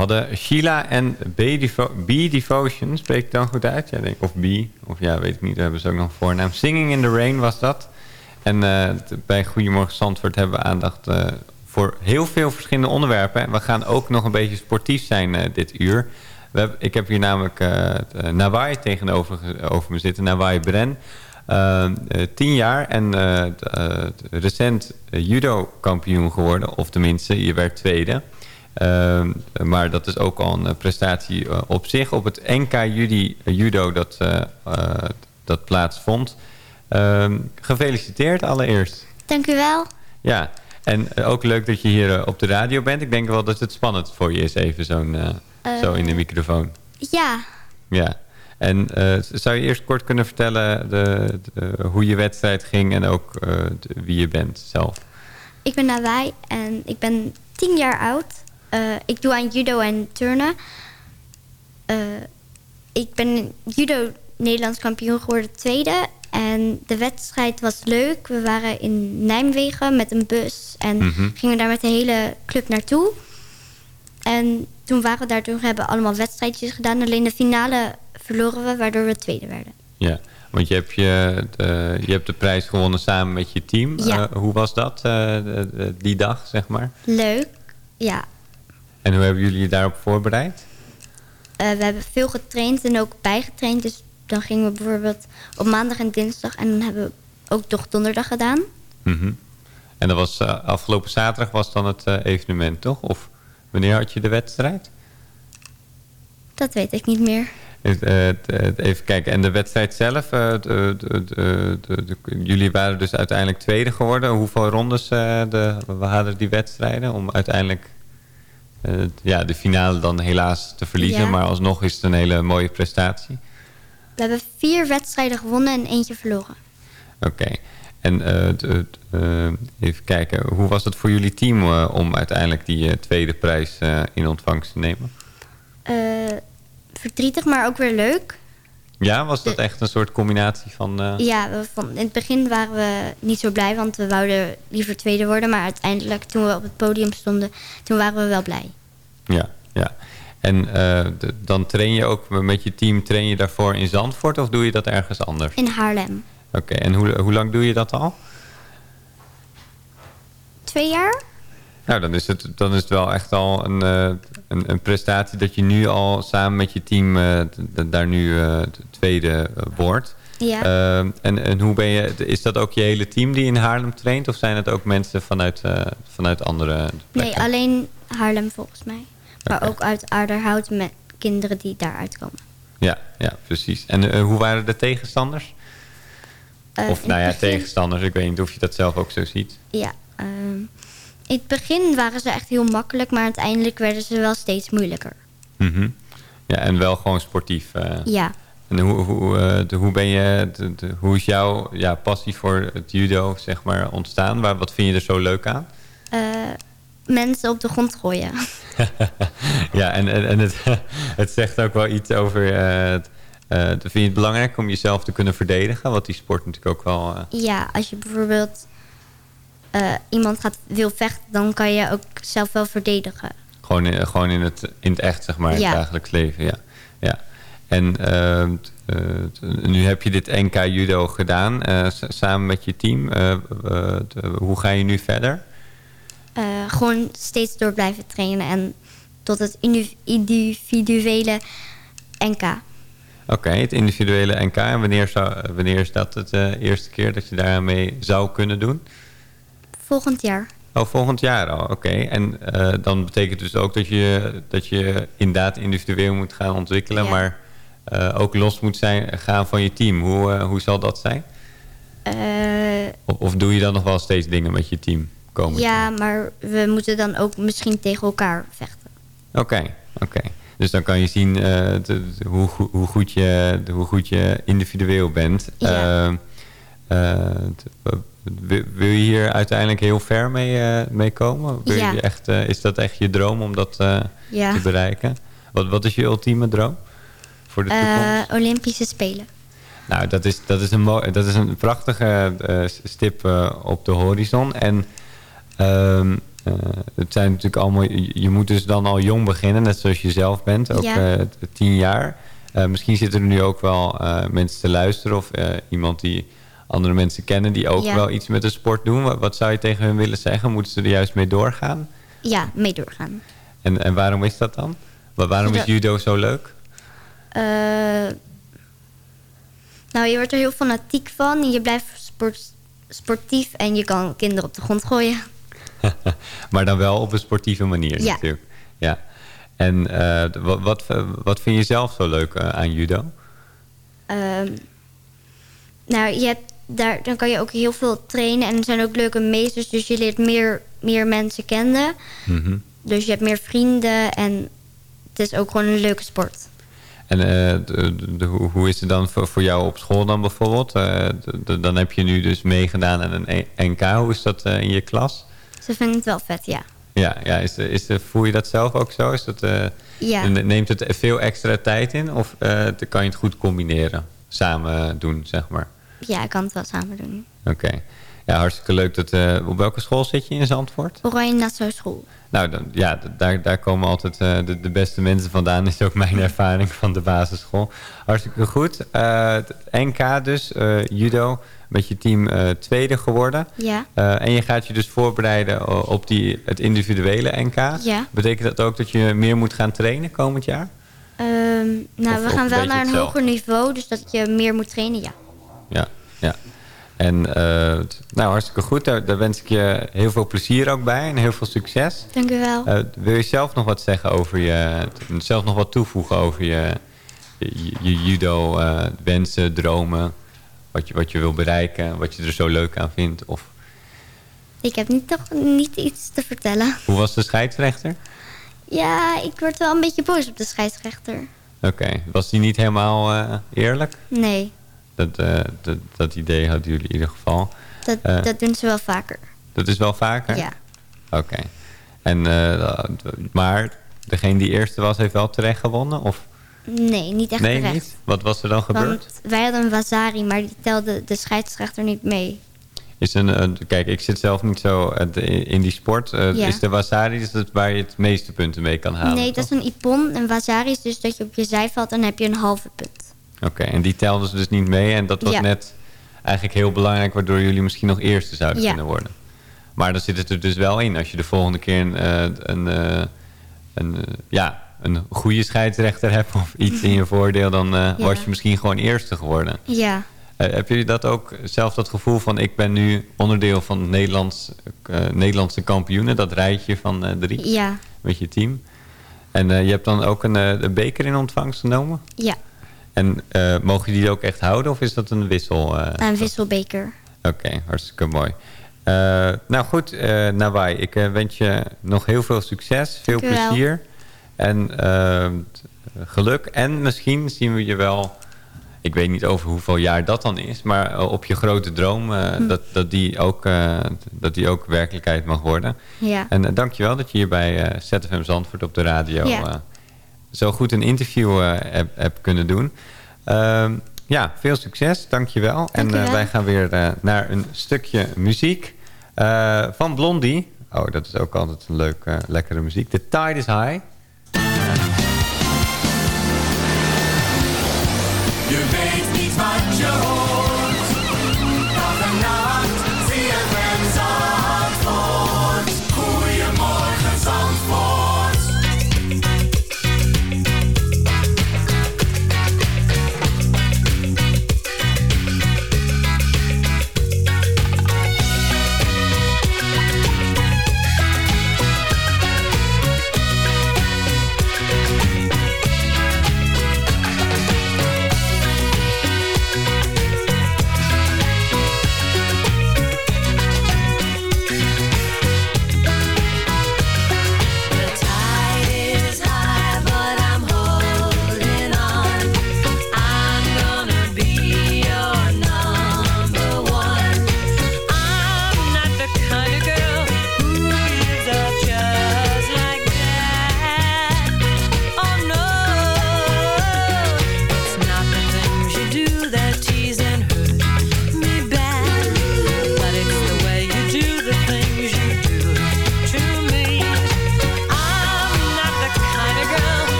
We hadden Sheila en B-Devotion, spreek ik dan goed uit? Ja, denk, of B, of ja, weet ik niet, daar hebben ze ook nog een voornaam. Singing in the Rain was dat. En eh, bij Goedemorgen Zandvoort hebben we aandacht eh, voor heel veel verschillende onderwerpen. En we gaan ook nog een beetje sportief zijn eh, dit uur. We ik heb hier namelijk uh, Nawai tegenover ge- over me zitten, Nawai Bren. Tien jaar en recent judo-kampioen geworden. Of tenminste, je werd tweede. Ehm, maar dat is ook al een eh, prestatie eh, op zich. Op het NK Judi, eh, Judo dat, dat plaatsvond. Ehm, gefeliciteerd allereerst. Dank u wel. Ja, en ook leuk dat je hier op de radio bent. Ik denk wel dat het spannend voor je is, even zo'n, zo in de microfoon. Ja, Ja. En zou je eerst kort kunnen vertellen de, de- hoe je wedstrijd ging en ook de- wie je bent zelf? ik ben Nawai en ik ben tien jaar oud. Eh, ik doe aan judo en turnen. Eh, ik ben judo Nederlands kampioen geworden, tweede. En de wedstrijd was leuk. We waren in Nijmegen met een bus. En Mhm. gingen daar met de hele club naartoe. En toen waren we daar, toen hebben we allemaal wedstrijdjes gedaan. Alleen de finale verloren we, waardoor we tweede werden. Ja, want je hebt, je, de, je hebt de prijs gewonnen samen met je team. Ja. Eh, hoe was dat die dag, zeg maar? Leuk, ja. En hoe hebben jullie je daarop voorbereid? Eh, we hebben veel getraind en ook bijgetraind. Dus dan gingen we bijvoorbeeld op maandag en dinsdag. En dan hebben we ook toch donderdag gedaan. Mhm. En dat was eh, afgelopen zaterdag was dan het eh, evenement, toch? Of wanneer had je de wedstrijd? Dat weet ik niet meer. Even kijken. En de wedstrijd zelf, de, de, de, jullie waren dus uiteindelijk tweede geworden. Hoeveel rondes de, we hadden die wedstrijden om uiteindelijk ja, de finale dan helaas te verliezen. Ja. Maar alsnog is het een hele mooie prestatie. We hebben vier wedstrijden gewonnen en eentje verloren. Oké. En eh, eh, even kijken, hoe was het voor jullie team eh, om uiteindelijk die eh, tweede prijs eh, in ontvangst te nemen? Eh, verdrietig, maar ook weer leuk. Ja, was dat echt een soort combinatie van... eh, Ja, we in het begin waren we niet zo blij, want we wouden liever tweede worden. Maar uiteindelijk, toen we op het podium stonden, toen waren we wel blij. Ja, ja. En eh, de- dan train je ook met je team, train je daarvoor in Zandvoort of doe je dat ergens anders? In Haarlem. Oké, en hoe, hoe lang doe je dat al? Twee jaar? Nou, dan is het, dan is het wel echt al een, eh, een, een prestatie dat je nu al samen met je team eh, daar nu de tweede eh, wordt. Ja. En, en hoe ben je, is dat ook je hele team die in Haarlem traint? Of zijn het ook mensen vanuit, vanuit andere plekken? nee, alleen Haarlem volgens mij. Maar ook uit Aarderhout met kinderen die daaruit komen. Ja, ja, precies. En hoe waren de tegenstanders? Of nou ja, begin- tegenstanders. Ik weet niet of je dat zelf ook zo ziet. Ja. In het begin waren ze echt heel makkelijk, maar uiteindelijk werden ze wel steeds moeilijker. Mhm. Ja, en wel gewoon sportief. eh. Ja. En hoe, hoe, eh, de- hoe ben je, de- de- hoe is jouw ja, passie voor het judo zeg maar, ontstaan? Waar, wat vind je er zo leuk aan? Eh, mensen op de grond gooien. ja, en, en, en het, het zegt ook wel iets over... eh, vind je het belangrijk om jezelf te kunnen verdedigen? Wat die sport natuurlijk ook wel... Ja, als je bijvoorbeeld eh, iemand gaat, wil vechten, dan kan je ook zelf wel verdedigen. Gewoon, in, gewoon in, het, in het echt, zeg maar, in Ja. het dagelijks leven. Ja. Ja. En ehm, eh, nu heb je dit NK Judo gedaan, eh, samen met je team. Hoe ga je nu verder? Gewoon steeds door blijven trainen en tot het indiv- individuele NK. Oké, het individuele NK. En wanneer, zou, wanneer is dat het eh, eerste keer dat je daarmee zou kunnen doen? Volgend jaar. Oh, volgend jaar al. Oké. En eh, dan betekent dus ook dat je, dat je inderdaad individueel moet gaan ontwikkelen... Ja. maar eh, ook los moet zijn, gaan van je team. Hoe, eh, hoe zal dat zijn? Of, of doe je dan nog wel steeds dingen met je team? Komend ja, maar we moeten dan ook misschien tegen elkaar vechten. Oké, oké. Dus dan kan je zien de- hoe, hoe, goed je, hoe goed je individueel bent. Ja. Wil, wil je hier uiteindelijk heel ver mee, eh, mee komen? Wil Ja. je echt, eh, is dat echt je droom om dat eh, Ja. te bereiken? Wat, wat is je ultieme droom voor de toekomst? Olympische Spelen. Nou, dat is, dat is, een, dat is een prachtige stip op de horizon. En ehm, Eh, het zijn natuurlijk allemaal... Je moet dus dan al jong beginnen, net zoals je zelf bent. Ook Ja. tien jaar. Misschien zitten er nu ook wel mensen te luisteren... of iemand die andere mensen kennen... die ook Ja. wel iets met de sport doen. Wat, wat zou je tegen hen willen zeggen? Moeten ze er juist mee doorgaan? Ja, mee doorgaan. En, en waarom is dat dan? Wa- Waarom is judo zo leuk? Eh, nou, je wordt er heel fanatiek van. Je blijft sport, sportief en je kan kinderen op de grond gooien. maar dan wel op een sportieve manier Ja. natuurlijk. Ja. En eh, wat, wat, wat vind je zelf zo leuk eh, aan judo? Ehm, nou, je hebt daar, dan kan je ook heel veel trainen. En er zijn ook leuke meesters, dus je leert meer, meer mensen kennen. Mhm. Dus je hebt meer vrienden en het is ook gewoon een leuke sport. En eh, de- hoe is het dan voor, voor jou op school dan bijvoorbeeld? Eh, de- dan heb je nu dus meegedaan aan een E- NK. Hoe is dat eh, in je klas? Ze vinden het wel vet, ja. Ja, ja is, is, voel je dat zelf ook zo? Is dat, Ja. Neemt het veel extra tijd in? Of kan je het goed combineren? Samen doen, zeg maar. Ja, ik kan het wel samen doen. Oké. Ja, hartstikke leuk. Dat, eh, op welke school zit je in Zandvoort? Oranje Nassau School. Nou, dan, ja, daar, daar komen altijd eh, de, de beste mensen vandaan. is ook mijn ervaring van de basisschool. Hartstikke goed. Eh, het NK dus, judo, met je team tweede geworden. Ja. En je gaat je dus voorbereiden op die, het individuele NK. Ja. Betekent dat ook dat je meer moet gaan trainen komend jaar? Ehm, nou, Of- we gaan wel naar een hetzelfde? hoger niveau, dus dat je meer moet trainen, ja. Ja, ja. En eh, t- nou, hartstikke goed. Daar, daar wens ik je heel veel plezier ook bij en heel veel succes. Dank u wel. Eh, wil je zelf nog wat zeggen over je... zelf nog wat toevoegen over je, je, je judo, eh, wensen, dromen... Wat je, wat je wil bereiken, wat je er zo leuk aan vindt? Of Ik heb niet, toch niet iets te vertellen. hoe was de scheidsrechter? Ja, ik word wel een beetje boos op de scheidsrechter. Oké, was die niet helemaal eerlijk? Nee, Dat, eh, dat, dat idee hadden jullie in ieder geval. dat, Eh. dat doen ze wel vaker. Dat is wel vaker? Ja. Oké. En, eh, maar degene die eerste was, heeft wel terecht gewonnen? Of? Nee, niet echt nee, terecht. niet? Wat was er dan gebeurd? Want wij hadden een Wazari, maar die telde de scheidsrechter niet mee. Is een, kijk, ik zit zelf niet zo in die sport. Ja. Is de wasari is het waar je het meeste punten mee kan halen? nee, dat is een Ippon. Een Wazari is dus dat je op je zij valt en dan heb je een halve punt. Oké, en die telden ze dus niet mee. En dat was Ja. net eigenlijk heel belangrijk... waardoor jullie misschien nog eerste zouden Ja. kunnen worden. Maar dan zit het er dus wel in. Als je de volgende keer een, eh, een, eh, een, eh, ja, een goede scheidsrechter hebt... of iets in je voordeel... dan Ja. was je misschien gewoon eerste geworden. Ja, heb jullie dat ook zelf dat gevoel van... ik ben nu onderdeel van het Nederlands, eh, Nederlandse kampioenen... dat rijtje van drie ja, met je team. En je hebt dan ook een, een beker in ontvangst genomen. ja. En eh, mogen die ook echt houden of is dat een wissel? eh? Een wisselbeker. Oké, hartstikke mooi. Eh, nou goed, Nawai, ik wens je nog heel veel succes, veel Dank plezier en geluk. En misschien zien we je wel, ik weet niet over hoeveel jaar dat dan is, maar op je grote droom, Hm. dat, dat, die ook, dat die ook werkelijkheid mag worden. Ja. En uh, dankjewel dat je hier bij ZFM Zandvoort op de radio Ja. Zo goed een interview eh, hebt heb kunnen doen. Ehm, ja, veel succes. Dankjewel. En Dank u eh, wij gaan weer eh, naar een stukje muziek eh, van Blondie. Oh, dat is ook altijd een leuk, eh, lekkere muziek. The Tide is High.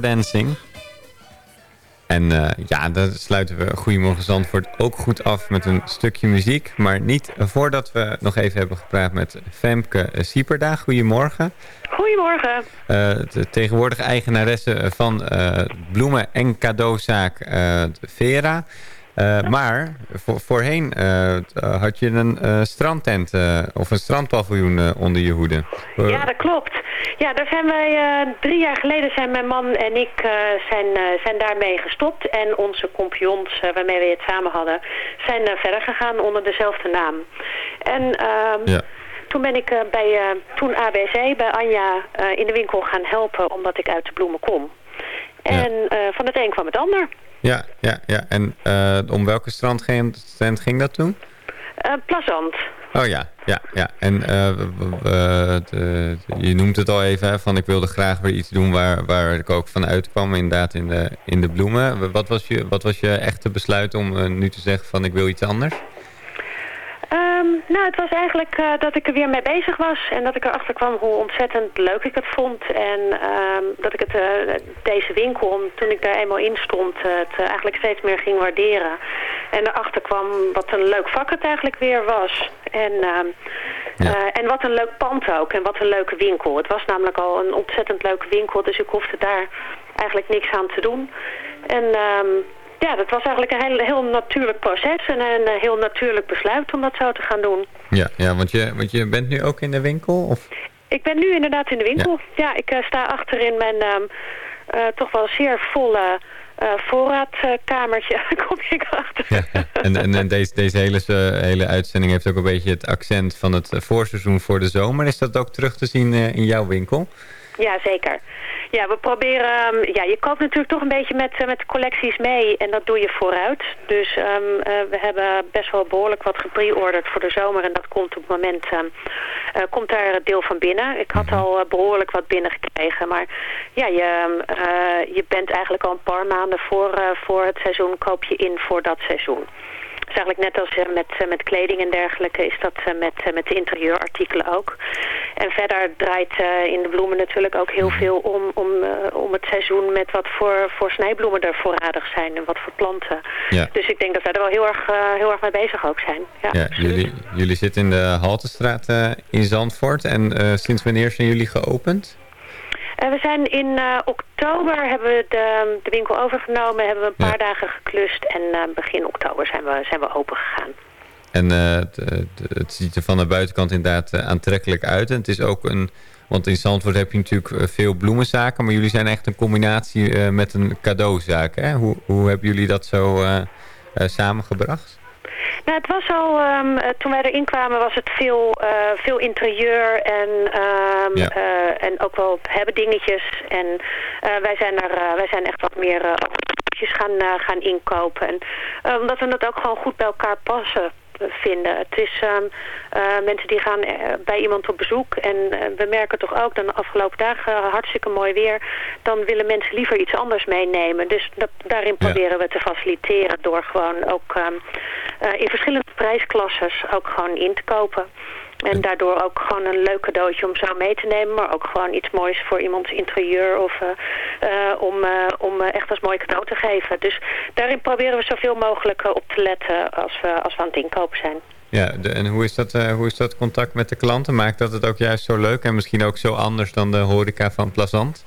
Dancing. En eh, ja, dan sluiten we Goedemorgen Zandvoort ook goed af met een stukje muziek. Maar niet voordat we nog even hebben gepraat met Femke Sieperda. Goedemorgen. Goedemorgen. Eh, de tegenwoordige eigenaresse van eh, bloemen- en cadeauzaak Vera. Eh, maar voor, voorheen eh, had je een eh, strandtent of een strandpaviljoen onder je hoede. Ja, dat klopt. Ja, daar zijn wij drie jaar geleden zijn mijn man en ik zijn, zijn daarmee gestopt. En onze compagnons eh, waarmee we het samen hadden, zijn verder gegaan onder dezelfde naam. En ehm, Ja. toen ben ik bij toen ABC bij Anja in de winkel gaan helpen omdat ik uit de bloemen kom. En van het een kwam het ander. Ja, ja, ja. En eh, om welke strandtent ging dat toen? Eh plazant. Oh ja, ja, ja. En eh, je noemt het al even, hè, van ik wilde graag weer iets doen waar, waar ik ook van uitkwam, inderdaad in de, in de bloemen. Wat was je, wat was je echte besluit om nu te zeggen van ik wil iets anders? Ehm, nou, het was eigenlijk eh, dat ik er weer mee bezig was. En dat ik erachter kwam hoe ontzettend leuk ik het vond. En ehm, dat ik het, eh, deze winkel, toen ik daar eenmaal in stond, eh, het eigenlijk steeds meer ging waarderen. En erachter kwam wat een leuk vak het eigenlijk weer was. En, ehm, eh, en wat een leuk pand ook. En wat een leuke winkel. Het was namelijk al een ontzettend leuke winkel. Dus ik hoefde daar eigenlijk niks aan te doen. En... ehm, ja, dat was eigenlijk een heel, heel natuurlijk proces en een eh, heel natuurlijk besluit om dat zo te gaan doen. Ja, ja want, je, want je bent nu ook in de winkel? Of? Ik ben nu inderdaad in de winkel. Ja, ik eh, sta achter in mijn ehm, eh, toch wel zeer volle voorraadkamertje. kom ik achter. Ja, en, en, en deze, deze hele, hele uitzending heeft ook een beetje het accent van het voorseizoen voor de zomer. Is dat ook terug te zien in jouw winkel? Ja, zeker. Ja, we proberen... ehm, ja, je koopt natuurlijk toch een beetje met, eh, met collecties mee en dat doe je vooruit. Dus eh, we hebben best wel behoorlijk wat gepreorderd voor de zomer en dat komt op het moment... eh, komt daar het deel van binnen. Ik had al eh, behoorlijk wat binnengekregen, maar ja, je, je bent eigenlijk al een paar maanden voor, voor het seizoen koop je in voor dat seizoen. Dus eigenlijk net als eh, met, eh, met kleding en dergelijke is dat eh, met, eh, met de interieurartikelen ook. En verder draait eh, in de bloemen natuurlijk ook heel veel om, om, eh, om het seizoen met wat voor, voor snijbloemen er voorradig zijn en wat voor planten. Ja. Dus ik denk dat wij er wel heel erg, heel erg mee bezig ook zijn. Ja, Ja, jullie, jullie zitten in de Haltestraat eh, in Zandvoort. En eh, sinds wanneer zijn jullie geopend? Eh, we zijn in eh, oktober hebben we de, de winkel overgenomen, hebben we een paar dagen geklust en eh, begin oktober zijn we, zijn we open gegaan. En het, het ziet er van de buitenkant inderdaad aantrekkelijk uit. En het is ook een... Want in Zandvoort heb je natuurlijk veel bloemenzaken. Maar jullie zijn echt een combinatie met een cadeauzaak. Hè? Hoe, hoe hebben jullie dat zo samengebracht? Nou, het was al, ehm, eh, toen wij erin kwamen was het veel, eh, veel interieur en, Ja. eh, en ook wel hebben dingetjes. En wij, zijn er, wij zijn echt wat meer gaan, gaan inkopen. En, omdat we dat ook gewoon goed bij elkaar passen vinden. Het is eh, mensen die gaan eh, bij iemand op bezoek en eh, we merken toch ook dan de afgelopen dagen hartstikke mooi weer. Dan willen mensen liever iets anders meenemen. Dus dat, daarin Ja. proberen we te faciliteren door gewoon ook eh, in verschillende prijsklasses ook gewoon in te kopen. En daardoor ook gewoon een leuk cadeautje om zo mee te nemen. Maar ook gewoon iets moois voor iemands interieur. Of eh, eh, om, eh, om echt als mooi cadeau te geven. Dus daarin proberen we zoveel mogelijk op te letten als we, als we aan het inkopen zijn. Ja, de, en hoe is, dat, hoe is dat contact met de klanten? Maakt dat het ook juist zo leuk en misschien ook zo anders dan de horeca van Plazant?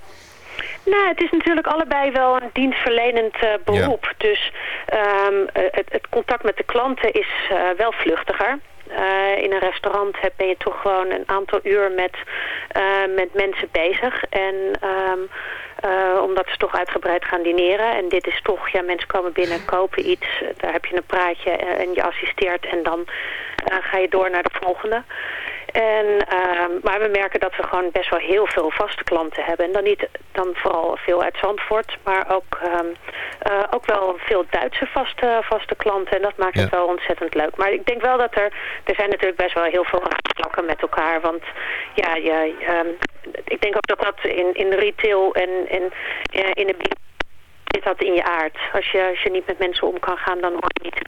Nou, het is natuurlijk allebei wel een dienstverlenend beroep. Dus ehm, eh, het, het contact met de klanten is wel vluchtiger. Eh, in een restaurant heb- ben je toch gewoon een aantal uur met, eh, met mensen bezig. En eh, omdat ze toch uitgebreid gaan dineren. En dit is toch, ja, mensen komen binnen, kopen iets. Daar heb je een praatje eh, en je assisteert. En dan ga je door naar de volgende. En, ehm, maar we merken dat we gewoon best wel heel veel vaste klanten hebben. En dan niet dan vooral veel uit Zandvoort, maar ook, eh, ook wel veel Duitse vaste, vaste klanten. En dat maakt het wel ontzettend leuk. Maar ik denk wel dat er, er zijn natuurlijk best wel heel veel vlakken met elkaar. Want ja, je, ehm, ik denk ook dat dat in, in retail en, en in de zit dat in je aard. Als je, als je niet met mensen om kan gaan, dan hoor je niet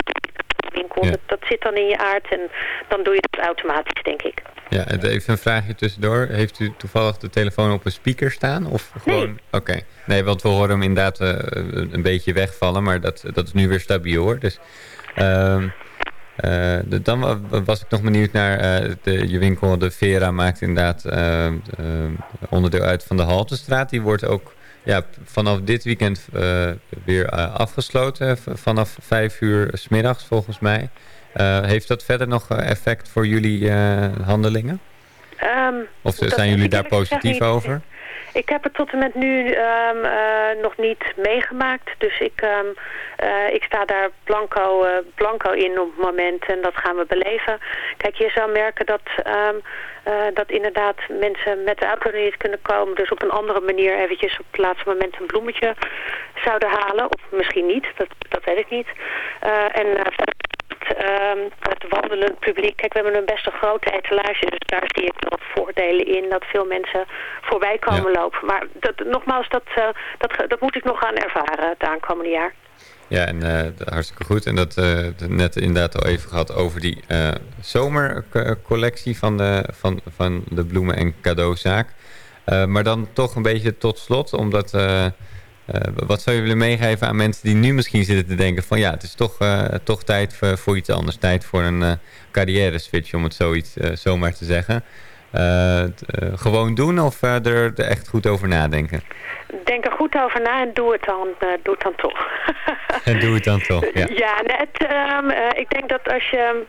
winkel. Ja. Dat, dat zit dan in je aard en dan doe je het automatisch, denk ik. Ja, en even een vraagje tussendoor. Heeft u toevallig de telefoon op een speaker staan? Of gewoon... Nee. Oké. Nee, want we horen hem inderdaad eh, een beetje wegvallen, maar dat, dat is nu weer stabiel hoor. Dus, ehm, eh, de- dan wa- was ik nog benieuwd naar eh, de, je winkel. De Vera maakt inderdaad eh, eh, onderdeel uit van de Haltestraat. Die wordt ook ja, vanaf dit weekend eh, weer eh, afgesloten. vanaf vijf uur s middags volgens mij. Eh, heeft dat verder nog effect voor jullie handelingen? Ehm, Of zijn jullie daar positief over? Ik heb het tot en met nu eh, nog niet meegemaakt. Dus ik, eh, ik sta daar blanco, eh, blanco in op het moment en dat gaan we beleven. Kijk, je zou merken dat, eh, dat inderdaad mensen met de auto niet kunnen komen. Dus op een andere manier eventjes op het laatste moment een bloemetje zouden halen. Of misschien niet, dat, dat weet ik niet. En eh, het, ehm, het wandelend publiek. Kijk, we hebben een best een grote etalage, dus daar zie ik wel voordelen in dat veel mensen voorbij komen lopen. Maar dat, nogmaals, dat, eh, dat, dat moet ik nog gaan ervaren het aankomende jaar. Ja, en eh, hartstikke goed. En dat eh, net inderdaad al even gehad over die zomercollectie van de, van, van de bloemen- en cadeauzaak. Maar dan toch een beetje tot slot, omdat... eh, wat zou je willen meegeven aan mensen die nu misschien zitten te denken van... ja, het is toch, eh, toch tijd voor, voor iets anders. Tijd voor een eh carrière switch, om het zoiets zomaar te zeggen. Gewoon doen of er, echt goed over nadenken? Denk er goed over na en doe het dan, doe het dan toch. En doe het dan toch, ja. Ja, nee, het, ehm, eh, ik denk dat als je,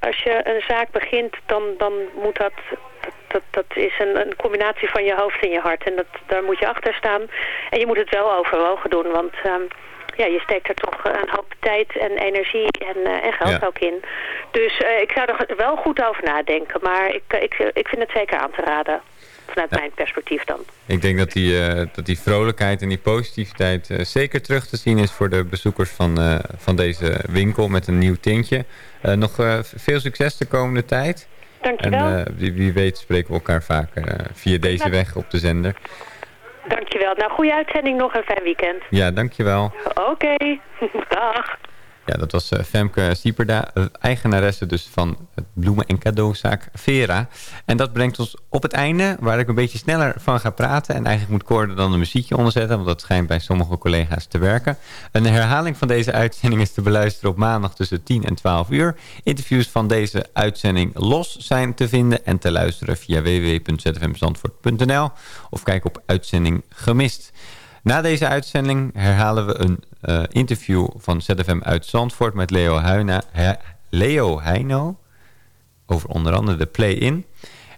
als je een zaak begint, dan, dan moet dat... Dat, dat, is een, een combinatie van je hoofd en je hart. En dat, daar moet je achter staan. En je moet het wel overwogen doen. Want ehm, ja, je steekt er toch een hoop tijd en energie en, eh, en geld Ja. ook in. Dus eh, ik zou er wel goed over nadenken. Maar ik, ik, ik vind het zeker aan te raden. Vanuit mijn perspectief dan. Ik denk dat die, eh, dat die vrolijkheid en die positiviteit eh, zeker terug te zien is voor de bezoekers van, eh, van deze winkel met een nieuw tintje. Eh, nog eh, veel succes de komende tijd. Dankjewel. En eh, wie, wie weet spreken we elkaar vaker eh, via deze weg op de zender. Dankjewel. Nou, goede uitzending nog en fijn weekend. Ja, dankjewel. Oké, dag. Ja, dat was eh, Femke Sieperda, eh, eigenaresse dus van het bloemen- en cadeauzaak Vera. En dat brengt ons op het einde, waar ik een beetje sneller van ga praten. En eigenlijk moet er dan een muziekje onderzetten, want dat schijnt bij sommige collega's te werken. Een herhaling van deze uitzending is te beluisteren op maandag tussen 10 en 12 uur. Interviews van deze uitzending los zijn te vinden en te luisteren via www.zfmzandvoort.nl of kijk op uitzending gemist. Na deze uitzending herhalen we een eh, interview van ZFM uit Zandvoort met Leo, Huina, Leo Heino over onder andere de Play-In.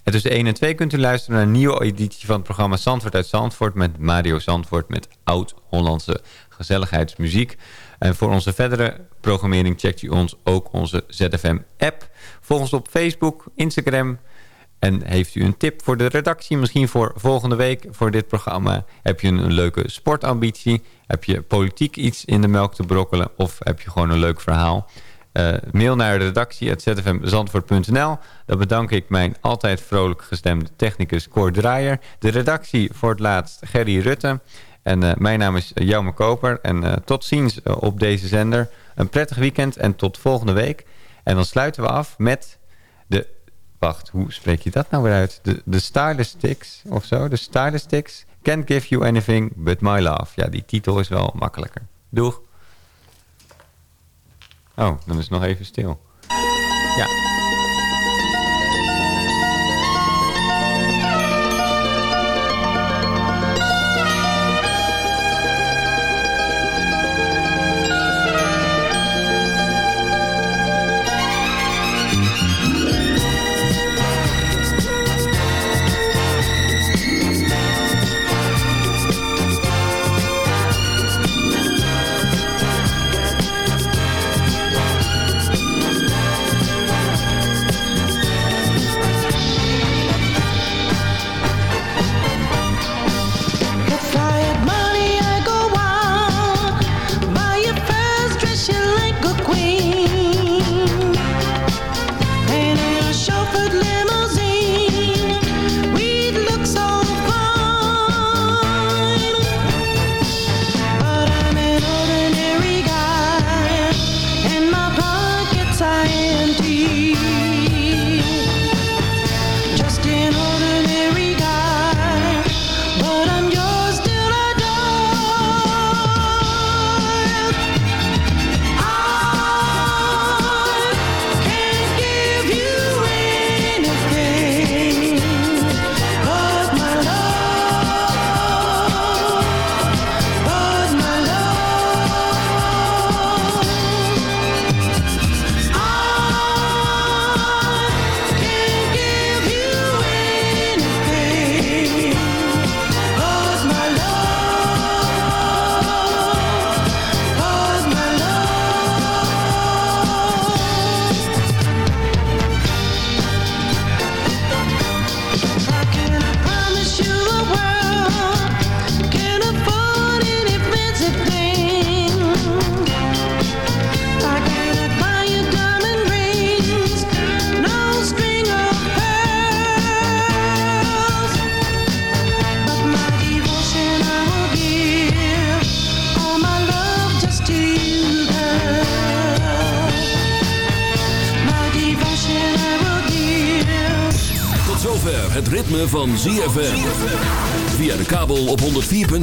En tussen 1 en 2 kunt u luisteren naar een nieuwe editie van het programma Zandvoort uit Zandvoort met Mario Zandvoort met oud-Hollandse gezelligheidsmuziek. En voor onze verdere programmering checkt u ons ook onze ZFM-app. Volg ons op Facebook, Instagram, en heeft u een tip voor de redactie, misschien voor volgende week voor dit programma? Heb je een, leuke sportambitie? Heb je politiek iets in de melk te brokkelen? Of heb je gewoon een leuk verhaal? Eh, mail naar de redactie zfmzandvoort.nl. Dan bedank ik mijn altijd vrolijk gestemde technicus Cor Draaier. De redactie voor het laatst Gerry Rutte. En eh, mijn naam is Jaume Koper. En eh, tot ziens eh, op deze zender. Een prettig weekend en tot volgende week. En dan sluiten we af met de Wacht, hoe spreek je dat nou weer uit? De, de Stylistics of zo? De Stylistics Can't Give You Anything But My Love. Ja, die titel is wel makkelijker. Doeg. Oh, dan is het nog even stil. Ja.